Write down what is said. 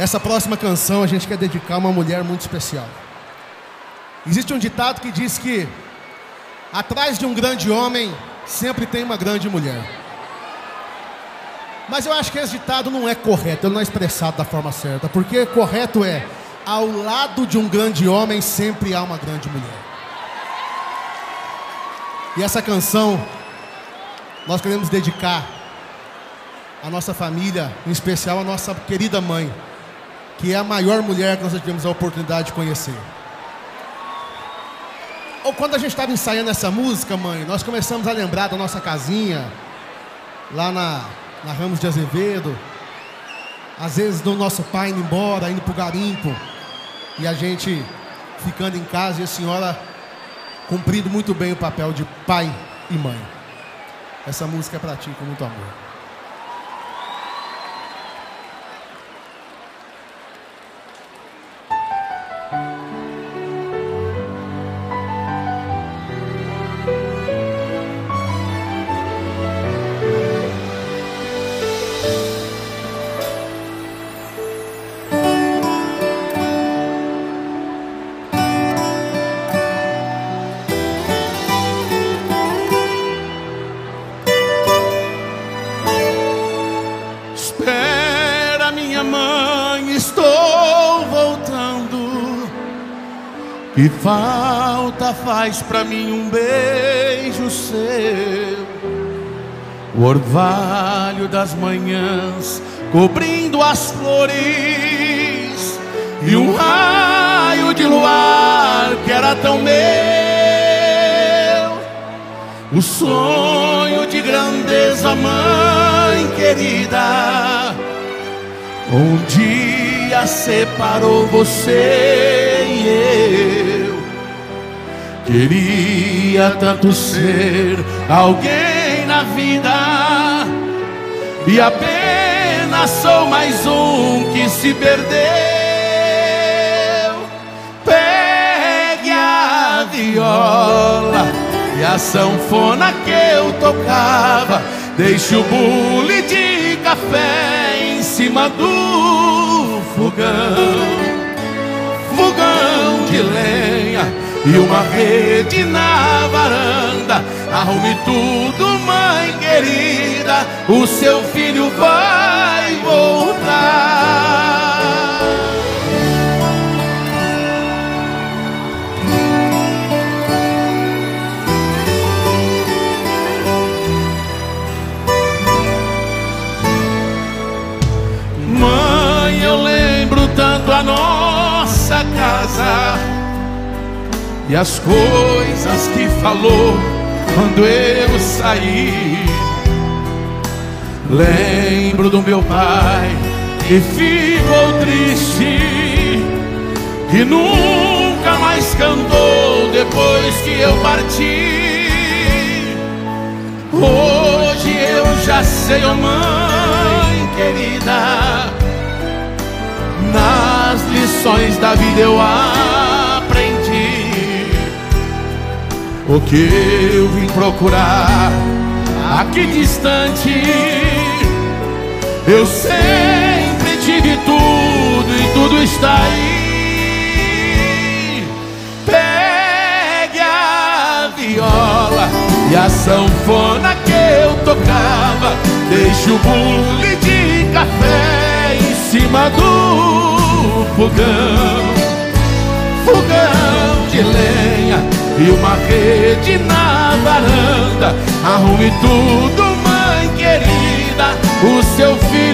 Essa próxima canção a gente quer dedicar a uma mulher muito especial. Existe um ditado que diz que atrás de um grande homem sempre tem uma grande mulher. Mas eu acho que esse ditado não é correto, ele não é expressado da forma certa, porque correto é ao lado de um grande homem sempre há uma grande mulher. E essa canção nós queremos dedicar à nossa família, em especial à nossa querida mãe, que é a maior mulher que nós tivemos a oportunidade de conhecer. Ou quando a gente estava ensaiando essa música, mãe, nós começamos a lembrar da nossa casinha, lá na, na Ramos de Azevedo, às vezes do nosso pai indo embora, indo para o garimpo, e a gente ficando em casa e a senhora cumprindo muito bem o papel de pai e mãe. Essa música é para ti com muito amor. Espera, minha mãe, estou voltando. Que falta faz pra mim um beijo seu? O orvalho das manhãs cobrindo as flores e um raio de luar que era tão meu. O sonho de grandeza, mãe querida, um dia separou você e eu. Queria tanto ser alguém na vida e apenas sou mais um que se perdeu. Pegue a viola e a sanfona que eu tocava. Deixe o bule café em cima do fogão, fogão de lenha e uma rede na varanda. Arrume tudo, mãe querida, o seu filho vai voltar. Nossa casa e as coisas que falou quando eu saí. Lembro do meu pai que ficou triste, que nunca mais cantou depois que eu parti. Hoje eu já sei, oh mãe querida, nas lições da vida eu aprendi o que eu vim procurar aqui distante. Eu sempre tive tudo e tudo está aí. Pegue a viola e a sanfona que eu tocava. Deixe o bule de café em cima do fogão. Fogão de lenha e uma rede na varanda. Arrume tudo, mãe querida. O seu filho